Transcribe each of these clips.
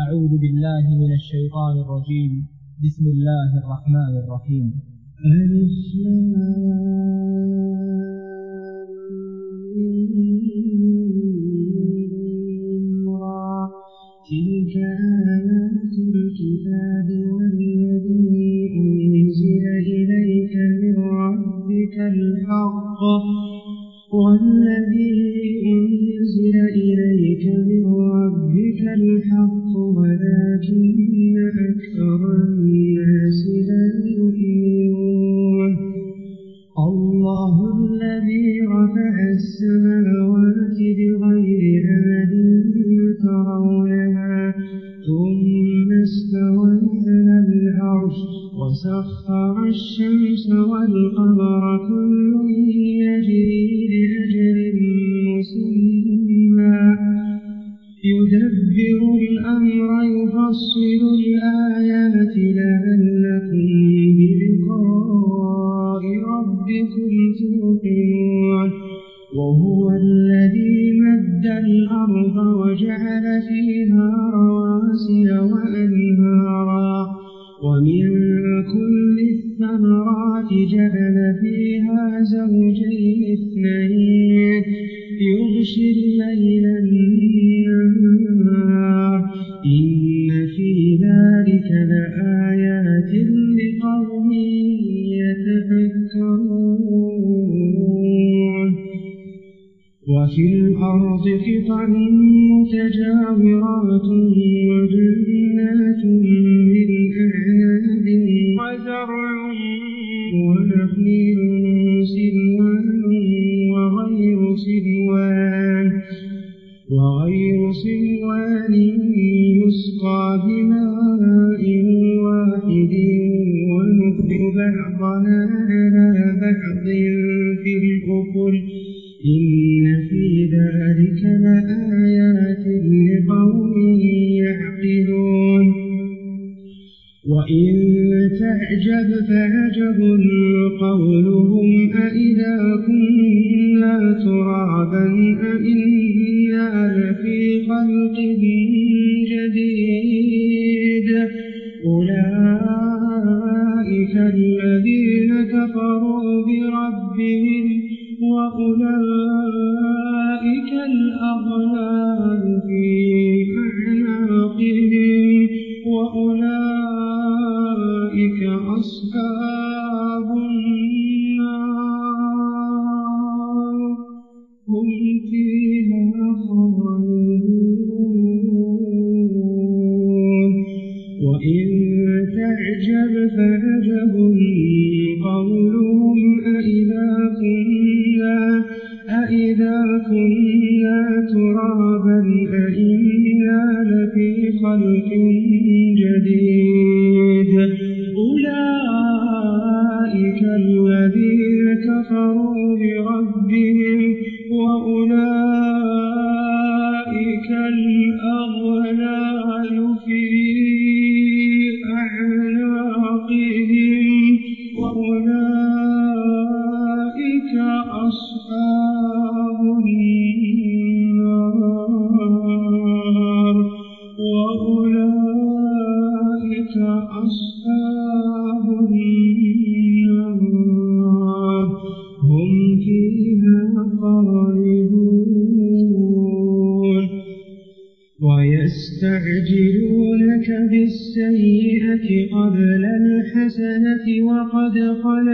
أعوذ بالله من الشيطان الرجيم. بسم الله الرحمن الرحيم. تلك آيات الكتاب ثم استوى إلى العرش وسخر الشمس والقمر كل يجري لأجل مسمى. يدبر الأمر يفصل وفي الأرض قطع متجاورات وإن تعجب فعجب قولهم أئذا كنا ترابا أئنا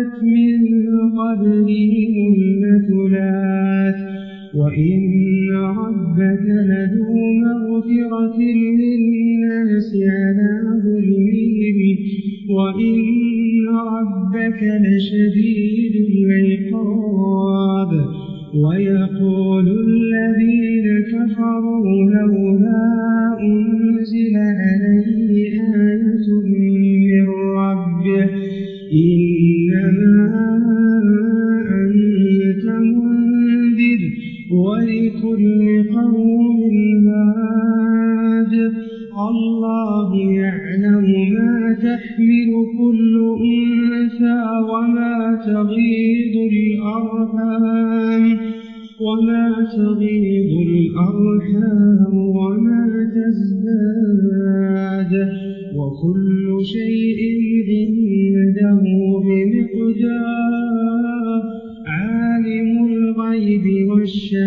خلت من قبلهم مثلات وإن ربك لذو مغفرة للناس على ظلمهم وإن ربك لشديد العقاب ويقول الله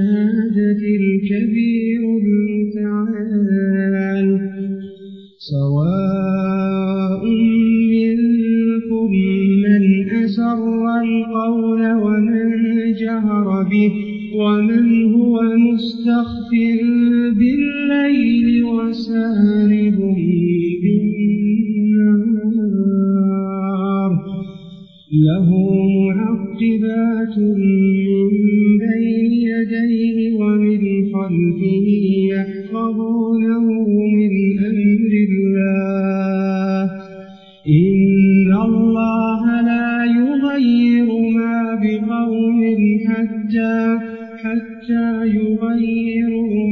الكبير. حتى يغيروا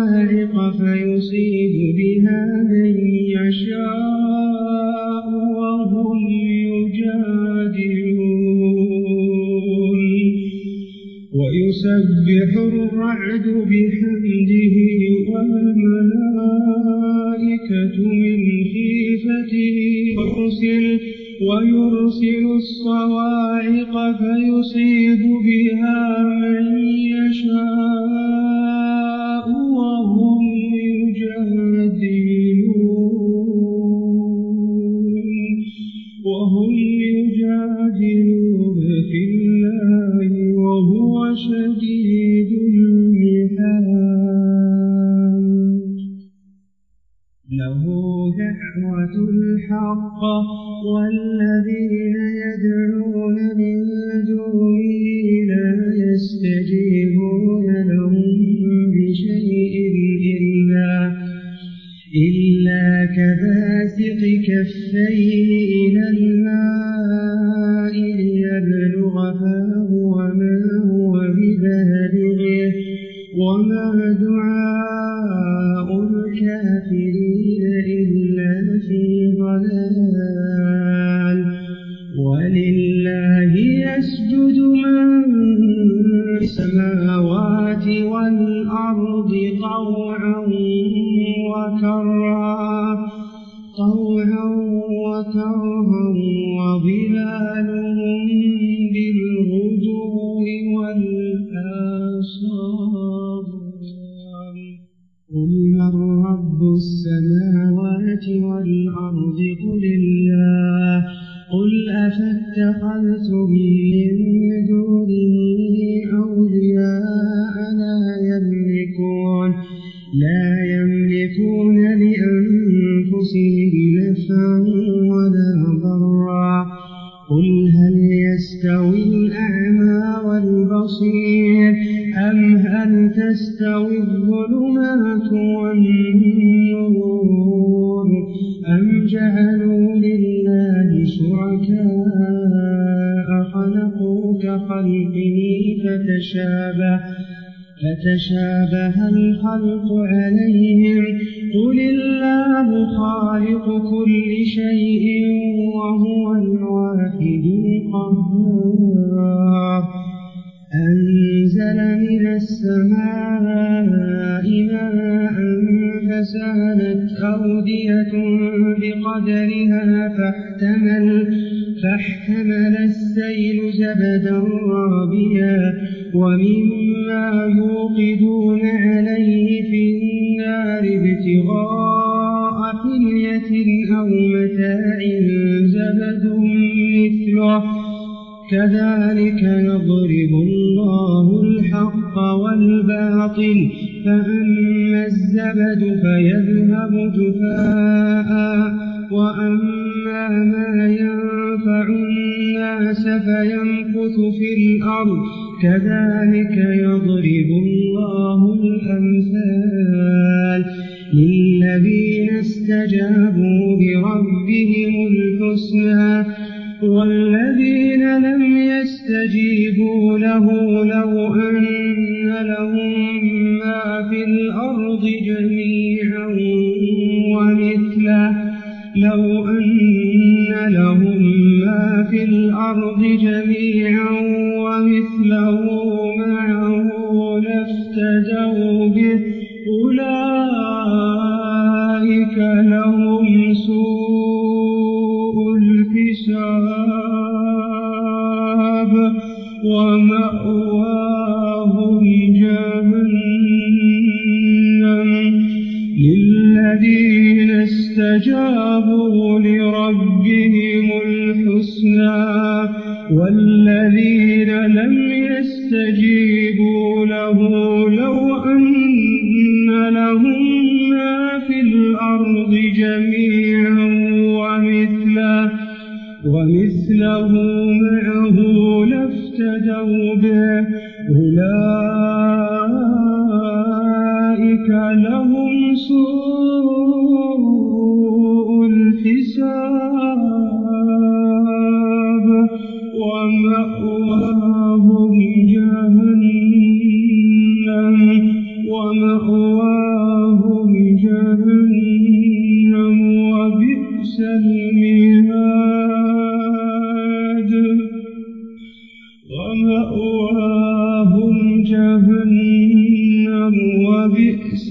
الصواعق فيصيب بها من يشاء وهم يجادلون. ويسبح الرعد بحمده والملائكة من خيفته. ويرسل الصواعق فيصيب الحق والذين يدعون الأرض طوعا وكرها طوعا وكرها. تستوي الظلمات والنور أم جعلوا لله شركاء خلقوا كخلقه فتشابه فتشابه الخلق عليهم. قل الله خالق كل شيء وهو الواحد القهار. أنزل من السماء ماء فسالت أودية بقدرها فاحتمل فاحتمل السيل زبدا رابيا ومما يوقدون عليه في النار ابتغاء حلية أو متاع زبد مثله. كذلك نضرب فأما الزبد فيذهب جفاء وأما ما ينفع الناس فيمكث في الأرض. كذلك يضرب الله الأمثال للذين استجابوا بربهم الحسنى. والذين لم يستجيبوا له لو أن لهم لو أن لهم ما في الأرض جميعا يستجيبوا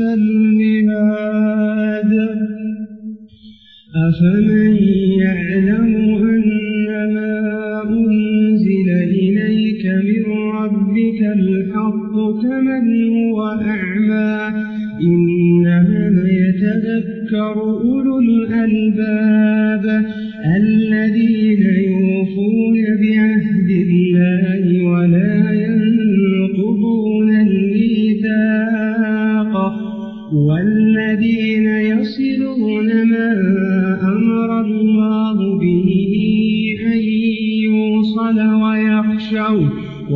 المهاد أفمن يعلم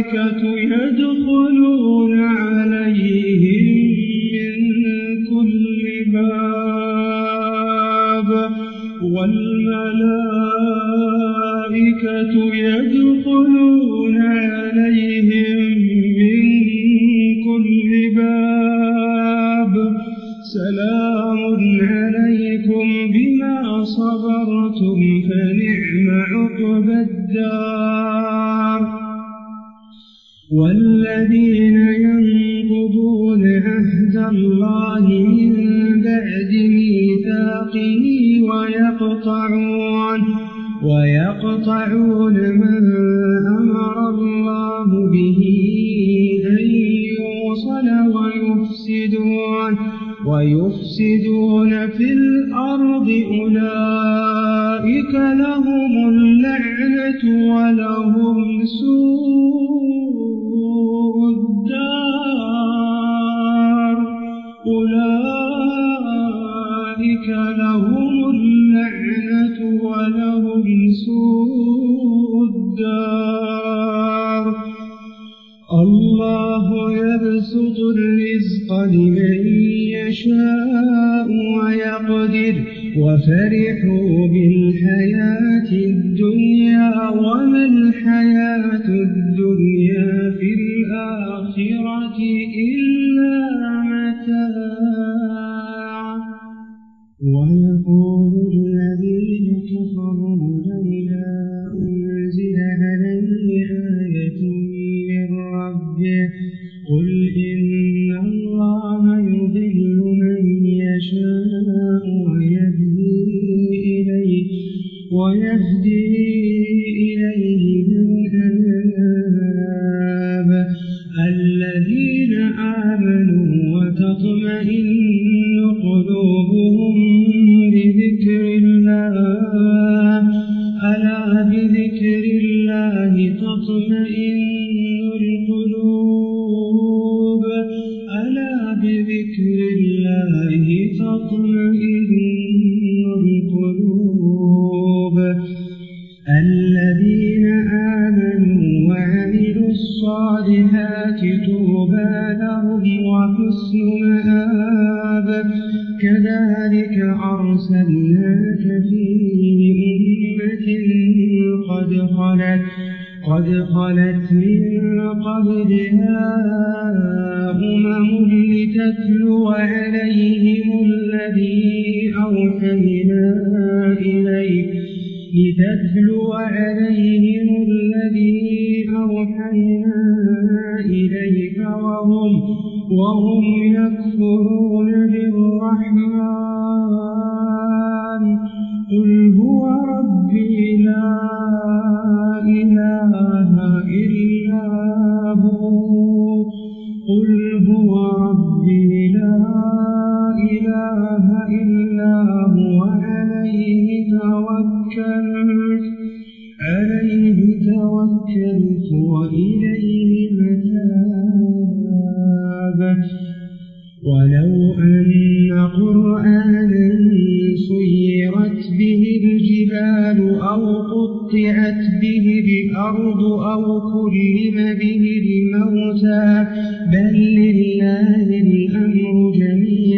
الملائكة يدخلون عليهم من كل باب والملائكة الذين ينقضون عهد الله من بعد ميثاقه ويقطعون ويقطعون ما أمر الله به أن يوصل ويفسدون ويفسدون الله يبسط الرزق لمن يشاء ويقدر وفرحوا بالله خلت قبلها أمم لتتلو عليهم الذي أوحينا إليك لتتلو عليهم الذي أوحينا إليك وهم وهم يكفرون بالرحمن قل هو ربي إله إلا هو عليه توكلت عليه توكلت وإليه متابت ولو أن قرآنا سيرت به الجبال أو قطعت به الأرض أو كلم به الموتى بل لله الأمر جميعا.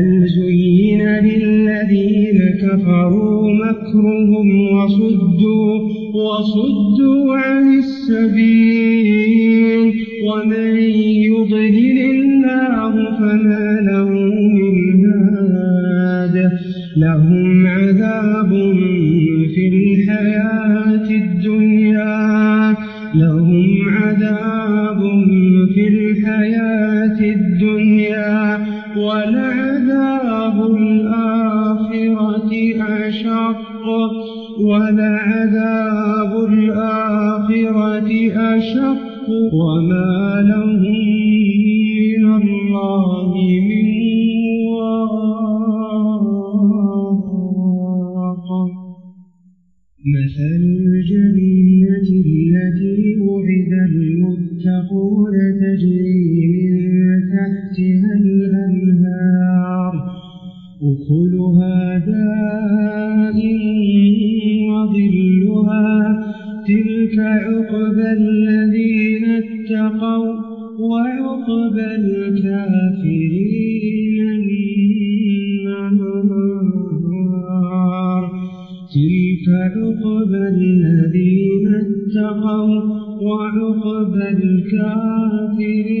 هل زين للذين كفروا مكرهم وصدوا وصدوا عن السبيل ومن يضلل الله فما له من هاد لهم عذاب في الحياة الدنيا لهم عذاب في الحياة الدنيا شب الكافرين الذين اتقوا وعقب الكافرين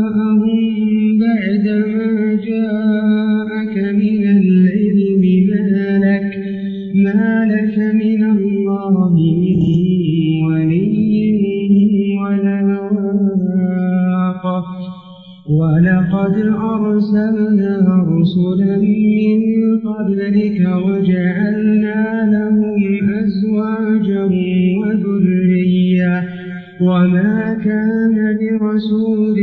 أرسلنا رسلا من قبلك وجعلنا لهم أزواجا وذرية وما كان لرسول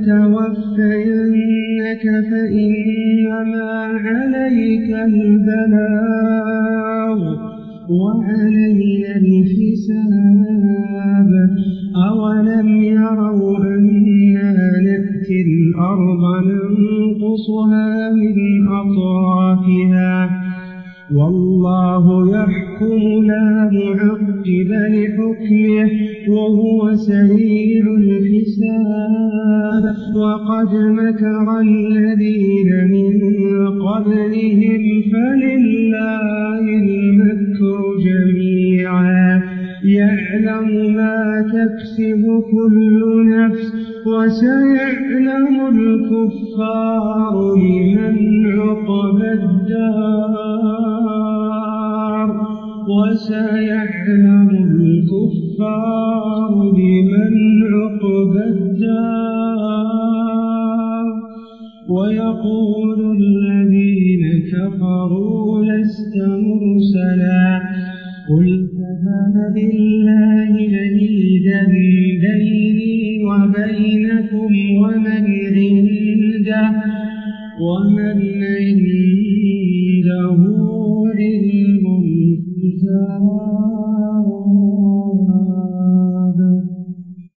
يتوفينك فإنما عليك البلاغ وعلينا الحساب أولم يروا أنا نأتي الأرض ننقصها من أطرافها والله يحكم لا عقب لحكمه وهو سهيل الحساب وقد مكر الذين من قبلهم فلله المكر جميعا يعلم ما تكسب كل نفس وسيعلم الكفار لمن عقب الدار وسيعلم الكفار لمن عقب الدار ويقول الذين كفروا لست مرسلا قل كفى بالله شهيدا بيني وبينكم ومن عنده ومن عنده